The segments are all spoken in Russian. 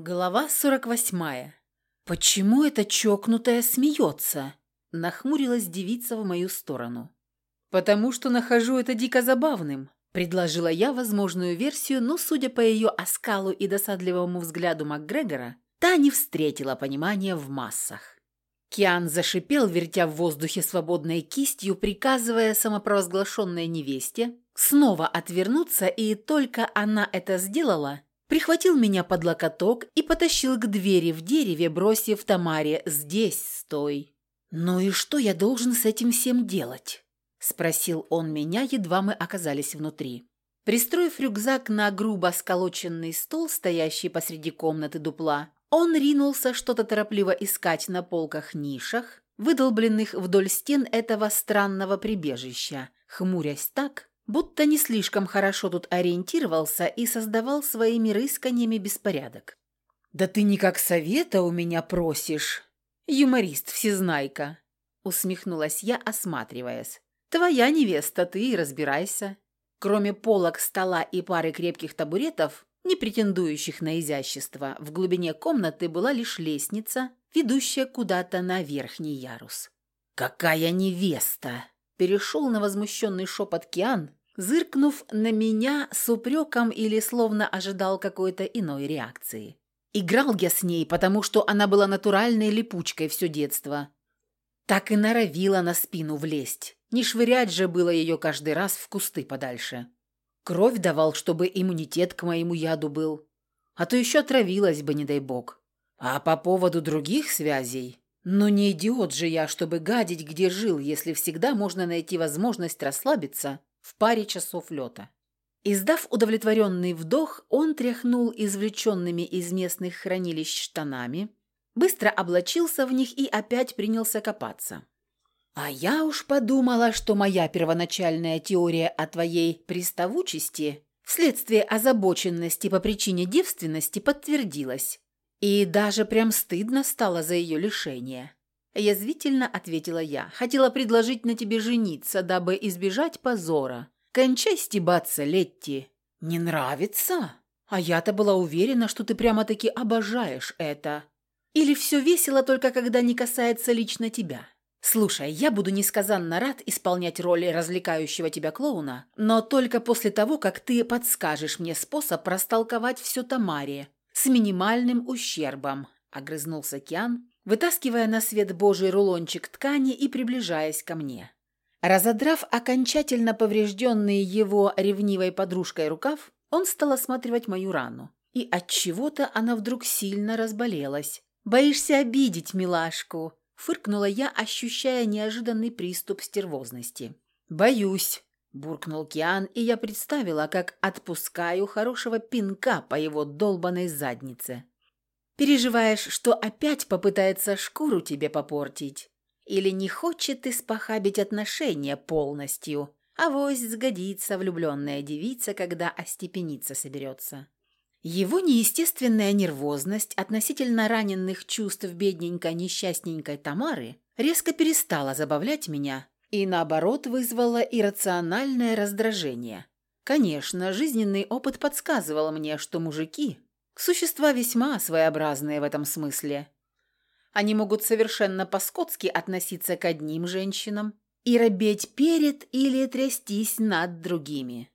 Глава 48. «Почему эта чокнутая смеется?» – нахмурилась девица в мою сторону. «Потому что нахожу это дико забавным», – предложила я возможную версию, но, судя по ее оскалу и досадливому взгляду МакГрегора, та не встретила понимания в массах. Киан зашипел, вертя в воздухе свободной кистью, приказывая самопровозглашенной невесте снова отвернуться, и только она это сделала – прихватил меня под локоток и потащил к двери в дереве, бросив Тамаре «Здесь стой». «Ну и что я должен с этим всем делать?» – спросил он меня, едва мы оказались внутри. Пристроив рюкзак на грубо сколоченный стол, стоящий посреди комнаты дупла, он ринулся что-то торопливо искать на полках-нишах, выдолбленных вдоль стен этого странного прибежища, хмурясь так, будто не слишком хорошо тут ориентировался и создавал своими рысканиями беспорядок. «Да ты никак совета у меня просишь, юморист-всезнайка!» усмехнулась я, осматриваясь. «Твоя невеста, ты и разбирайся». Кроме полок, стола и пары крепких табуретов, не претендующих на изящество, в глубине комнаты была лишь лестница, ведущая куда-то на верхний ярус. «Какая невеста!» Перешел на возмущенный шепот Киан, зыркнув на меня с упреком или словно ожидал какой-то иной реакции. Играл я с ней, потому что она была натуральной липучкой все детство. Так и норовила на спину влезть. Не швырять же было ее каждый раз в кусты подальше. Кровь давал, чтобы иммунитет к моему яду был. А то еще отравилась бы, не дай бог. А по поводу других связей... Но не идиот же я, чтобы гадить, где жил, если всегда можно найти возможность расслабиться в паре часов лета. Издав удовлетворенный вдох, он тряхнул извлеченными из местных хранилищ штанами, быстро облачился в них и опять принялся копаться. А я уж подумала, что моя первоначальная теория о твоей приставучести вследствие озабоченности по причине девственности подтвердилась. И даже прям стыдно стало за ее лишение. Язвительно ответила я. Хотела предложить на тебе жениться, дабы избежать позора. Кончай стебаться, Летти. Не нравится? А я-то была уверена, что ты прямо-таки обожаешь это. Или все весело только когда не касается лично тебя? Слушай, я буду несказанно рад исполнять роль развлекающего тебя клоуна, но только после того, как ты подскажешь мне способ растолковать все Тамаре с минимальным ущербом, огрызнулся Киан, вытаскивая на свет Божий рулончик ткани и приближаясь ко мне. Разодрав окончательно поврежденный его ревнивой подружкой рукав, он стал осматривать мою рану. И от чего то она вдруг сильно разболелась. «Боишься обидеть милашку?» – фыркнула я, ощущая неожиданный приступ стервозности. «Боюсь», – буркнул Киан, и я представила, как отпускаю хорошего пинка по его долбанной заднице. Переживаешь, что опять попытается шкуру тебе попортить? Или не хочет испохабить отношения полностью? Авось сгодится влюбленная девица, когда остепениться соберется. Его неестественная нервозность относительно раненных чувств бедненькой несчастненькой Тамары резко перестала забавлять меня и, наоборот, вызвала иррациональное раздражение. Конечно, жизненный опыт подсказывал мне, что мужики Существа весьма своеобразные в этом смысле. Они могут совершенно по-скотски относиться к одним женщинам и робеть перед или трястись над другими.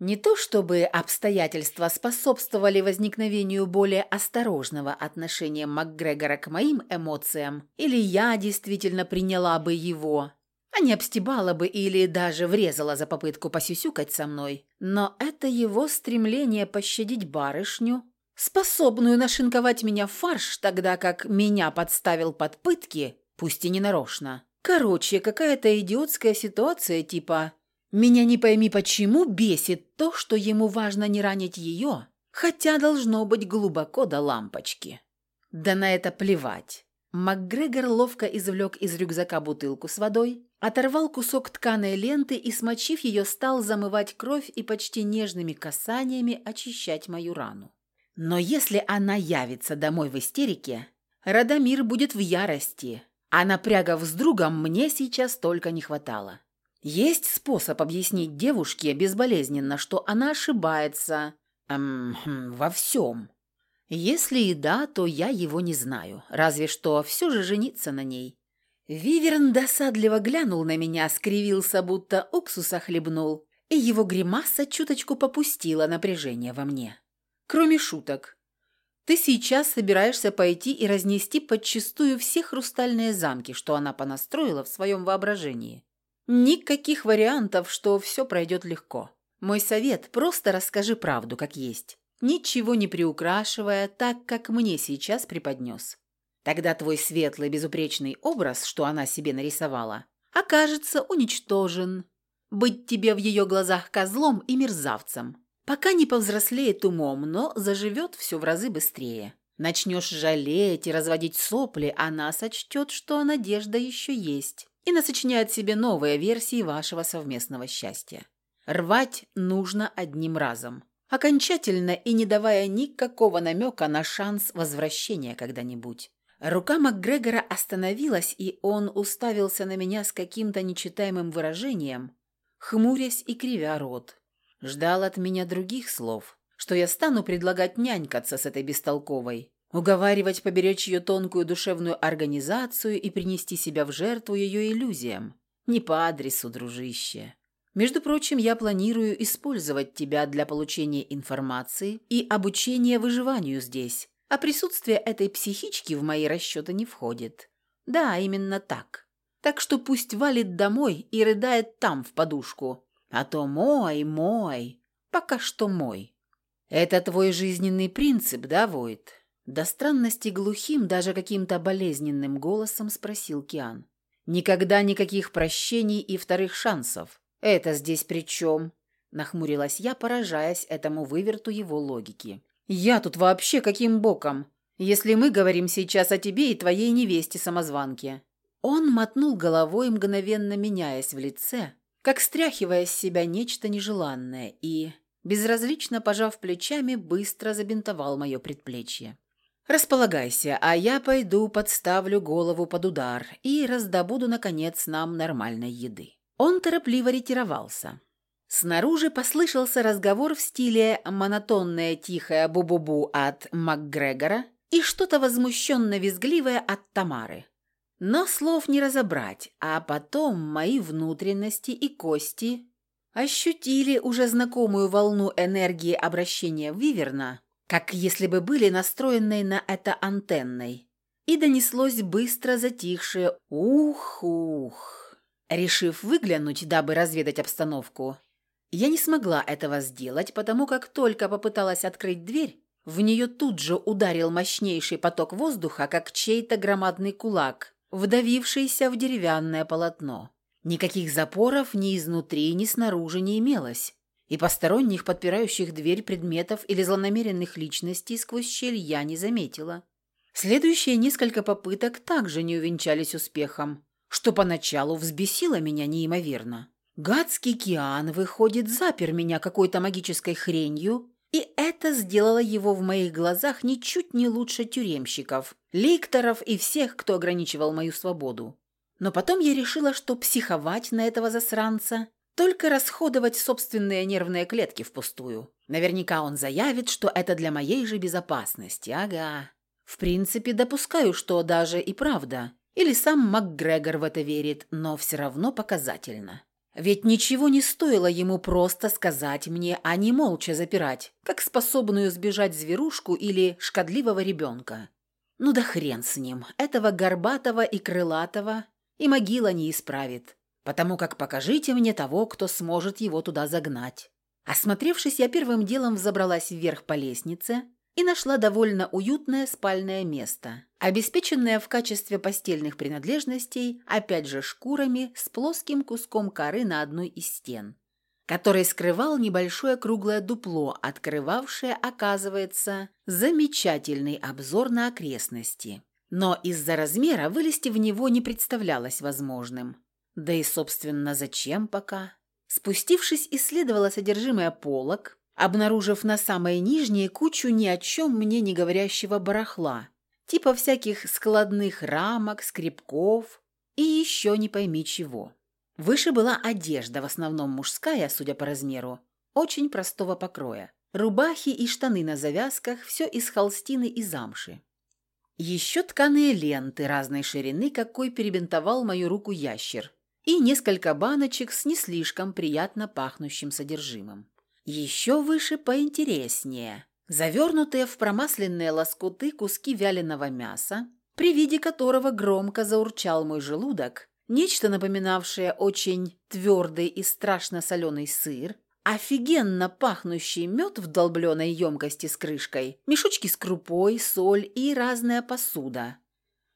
Не то чтобы обстоятельства способствовали возникновению более осторожного отношения МакГрегора к моим эмоциям, или я действительно приняла бы его, а не обстебала бы или даже врезала за попытку посюсюкать со мной. Но это его стремление пощадить барышню способную нашинковать меня в фарш, тогда как меня подставил под пытки, пусть и ненарочно. Короче, какая-то идиотская ситуация типа «Меня не пойми почему бесит то, что ему важно не ранить ее, хотя должно быть глубоко до лампочки». Да на это плевать. МакГрегор ловко извлек из рюкзака бутылку с водой, оторвал кусок тканой ленты и, смочив ее, стал замывать кровь и почти нежными касаниями очищать мою рану. Но если она явится домой в истерике, Радомир будет в ярости, а напрягов с другом мне сейчас только не хватало. Есть способ объяснить девушке безболезненно, что она ошибается эм, хм, во всем. Если и да, то я его не знаю, разве что все же жениться на ней. Виверн досадливо глянул на меня, скривился, будто уксуса хлебнул, и его гримаса чуточку попустила напряжение во мне. Кроме шуток. Ты сейчас собираешься пойти и разнести подчистую все хрустальные замки, что она понастроила в своем воображении. Никаких вариантов, что все пройдет легко. Мой совет – просто расскажи правду, как есть ничего не приукрашивая, так, как мне сейчас преподнес. Тогда твой светлый безупречный образ, что она себе нарисовала, окажется уничтожен. Быть тебе в ее глазах козлом и мерзавцем. Пока не повзрослеет умом, но заживет все в разы быстрее. Начнешь жалеть и разводить сопли, она сочтет, что надежда еще есть, и насочиняет себе новые версии вашего совместного счастья. Рвать нужно одним разом окончательно и не давая никакого намека на шанс возвращения когда-нибудь. Рука МакГрегора остановилась, и он уставился на меня с каким-то нечитаемым выражением, хмурясь и кривя рот. Ждал от меня других слов, что я стану предлагать нянькаться с этой бестолковой, уговаривать поберечь ее тонкую душевную организацию и принести себя в жертву ее иллюзиям. Не по адресу, дружище. Между прочим, я планирую использовать тебя для получения информации и обучения выживанию здесь, а присутствие этой психички в мои расчеты не входит. Да, именно так. Так что пусть валит домой и рыдает там в подушку. А то мой, мой, пока что мой. Это твой жизненный принцип, да, Войт? До странности глухим, даже каким-то болезненным голосом спросил Киан. Никогда никаких прощений и вторых шансов. «Это здесь при чем?» – нахмурилась я, поражаясь этому выверту его логики. «Я тут вообще каким боком, если мы говорим сейчас о тебе и твоей невесте-самозванке?» Он мотнул головой, мгновенно меняясь в лице, как стряхивая с себя нечто нежеланное, и, безразлично пожав плечами, быстро забинтовал мое предплечье. «Располагайся, а я пойду подставлю голову под удар и раздобуду, наконец, нам нормальной еды». Он торопливо ретировался. Снаружи послышался разговор в стиле монотонное тихое бу-бу-бу от МакГрегора и что-то возмущенно-визгливое от Тамары. Но слов не разобрать, а потом мои внутренности и кости ощутили уже знакомую волну энергии обращения Виверна, как если бы были настроенной на это антенной. И донеслось быстро затихшее «ух-ух». Решив выглянуть, дабы разведать обстановку, я не смогла этого сделать, потому как только попыталась открыть дверь, в нее тут же ударил мощнейший поток воздуха, как чей-то громадный кулак, вдавившийся в деревянное полотно. Никаких запоров ни изнутри, ни снаружи не имелось, и посторонних подпирающих дверь предметов или злонамеренных личностей сквозь щель я не заметила. Следующие несколько попыток также не увенчались успехом, что поначалу взбесило меня неимоверно. Гадский Киан, выходит, запер меня какой-то магической хренью, и это сделало его в моих глазах ничуть не лучше тюремщиков, ликторов и всех, кто ограничивал мою свободу. Но потом я решила, что психовать на этого засранца только расходовать собственные нервные клетки впустую. Наверняка он заявит, что это для моей же безопасности, ага. В принципе, допускаю, что даже и правда. Или сам МакГрегор в это верит, но все равно показательно. Ведь ничего не стоило ему просто сказать мне, а не молча запирать, как способную сбежать зверушку или шкодливого ребенка. Ну да хрен с ним, этого горбатого и крылатого и могила не исправит, потому как покажите мне того, кто сможет его туда загнать. Осмотревшись, я первым делом взобралась вверх по лестнице, и нашла довольно уютное спальное место, обеспеченное в качестве постельных принадлежностей, опять же шкурами, с плоским куском коры на одной из стен, который скрывал небольшое круглое дупло, открывавшее, оказывается, замечательный обзор на окрестности. Но из-за размера вылезти в него не представлялось возможным. Да и, собственно, зачем пока? Спустившись, исследовала содержимое полок, обнаружив на самой нижней кучу ни о чем мне не говорящего барахла, типа всяких складных рамок, скребков и еще не пойми чего. Выше была одежда, в основном мужская, судя по размеру, очень простого покроя. Рубахи и штаны на завязках, все из холстины и замши. Еще тканые ленты разной ширины, какой перебинтовал мою руку ящер, и несколько баночек с не слишком приятно пахнущим содержимым. Еще выше поинтереснее. Завернутые в промасленные лоскуты куски вяленого мяса, при виде которого громко заурчал мой желудок, нечто напоминавшее очень твердый и страшно соленый сыр, Офигенно пахнущий мед в долбленной емкости с крышкой, мешочки с крупой, соль и разная посуда.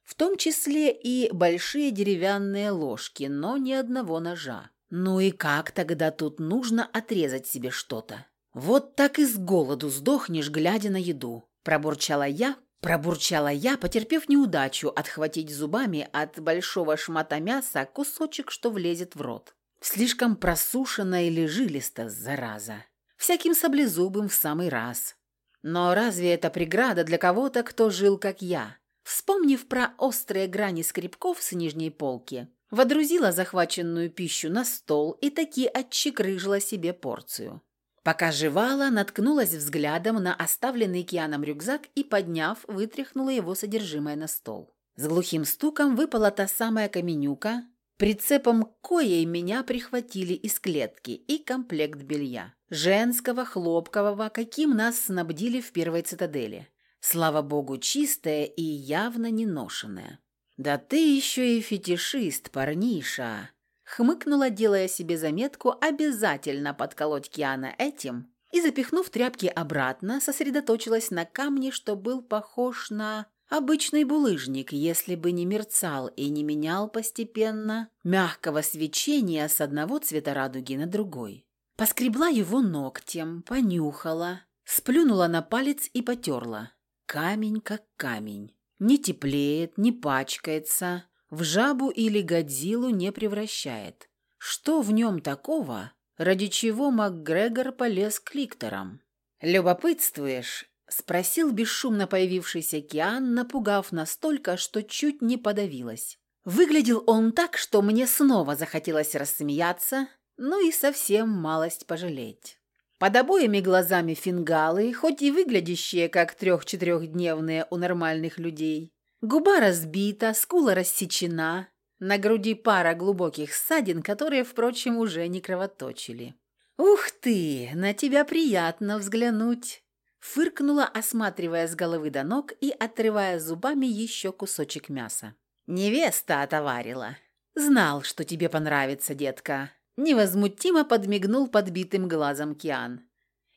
В том числе и большие деревянные ложки, но ни одного ножа. Ну и как тогда тут нужно отрезать себе что-то? Вот так и с голоду сдохнешь, глядя на еду. Пробурчала я, пробурчала я, потерпев неудачу отхватить зубами от большого шмата мяса кусочек, что влезет в рот. Слишком просушена или жилиста, зараза. Всяким саблезубым в самый раз. Но разве это преграда для кого-то, кто жил как я? Вспомнив про острые грани скребков с нижней полки, водрузила захваченную пищу на стол и таки отчекрыжила себе порцию. Пока жевала, наткнулась взглядом на оставленный Кианом рюкзак и, подняв, вытряхнула его содержимое на стол. С глухим стуком выпала та самая каменюка, Прицепом коей меня прихватили из клетки и комплект белья. Женского, хлопкового, каким нас снабдили в первой цитадели. Слава богу, чистое и явно не ношенное. «Да ты еще и фетишист, парниша!» Хмыкнула, делая себе заметку обязательно подколоть Киана этим, и, запихнув тряпки обратно, сосредоточилась на камне, что был похож на Обычный булыжник, если бы не мерцал и не менял постепенно мягкого свечения с одного цвета радуги на другой. Поскребла его ногтем, понюхала, сплюнула на палец и потерла. Камень как камень. Не теплеет, не пачкается, в жабу или годзиллу не превращает. Что в нем такого, ради чего МакГрегор полез к ликторам? «Любопытствуешь?» Спросил бесшумно появившийся Киан, напугав настолько, что чуть не подавилась. Выглядел он так, что мне снова захотелось рассмеяться, ну и совсем малость пожалеть. Под обоими глазами фингалы, хоть и выглядящие как трех-четырехдневные у нормальных людей. Губа разбита, скула рассечена, на груди пара глубоких ссадин, которые, впрочем, уже не кровоточили. «Ух ты, на тебя приятно взглянуть!» Фыркнула, осматривая с головы до ног и отрывая зубами еще кусочек мяса. «Невеста отоварила. Знал, что тебе понравится, детка». Невозмутимо подмигнул подбитым глазом Киан.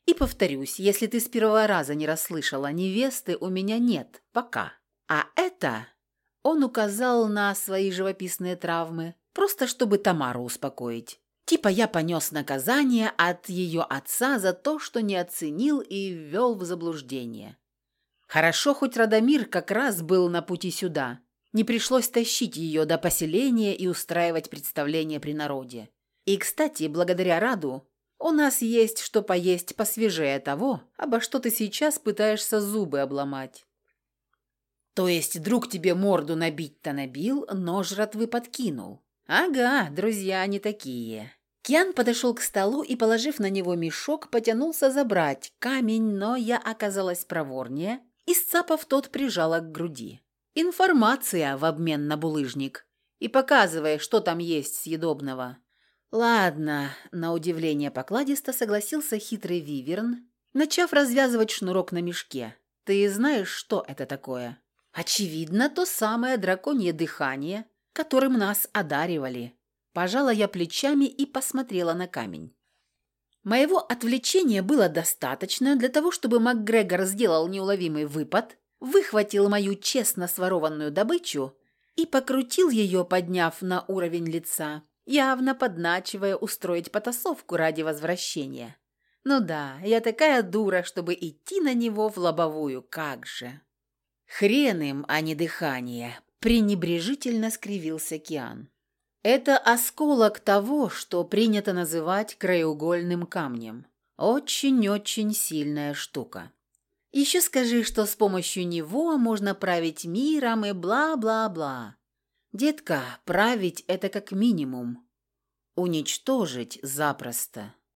«И повторюсь, если ты с первого раза не расслышала, невесты у меня нет, пока. А это...» Он указал на свои живописные травмы, просто чтобы Тамару успокоить. Типа я понес наказание от ее отца за то, что не оценил и ввел в заблуждение. Хорошо, хоть Радомир как раз был на пути сюда. Не пришлось тащить ее до поселения и устраивать представление при народе. И, кстати, благодаря Раду у нас есть что поесть посвежее того, обо что ты сейчас пытаешься зубы обломать. То есть друг тебе морду набить-то набил, но жратвы подкинул. Ага, друзья не такие. Киан подошел к столу и, положив на него мешок, потянулся забрать камень, но я оказалась проворнее и, сцапав тот, прижала к груди. Информация в обмен на булыжник. И показывая, что там есть съедобного. Ладно, на удивление покладисто согласился хитрый виверн, начав развязывать шнурок на мешке. Ты знаешь, что это такое? Очевидно, то самое драконье дыхание, которым нас одаривали. Пожала я плечами и посмотрела на камень. Моего отвлечения было достаточно для того, чтобы МакГрегор сделал неуловимый выпад, выхватил мою честно сворованную добычу и покрутил ее, подняв на уровень лица, явно подначивая устроить потасовку ради возвращения. Ну да, я такая дура, чтобы идти на него в лобовую, как же. Хрен им, а не дыхание, пренебрежительно скривился Киан. Это осколок того, что принято называть краеугольным камнем. Очень-очень сильная штука. Еще скажи, что с помощью него можно править миром и бла-бла-бла. Детка, править – это как минимум. Уничтожить запросто.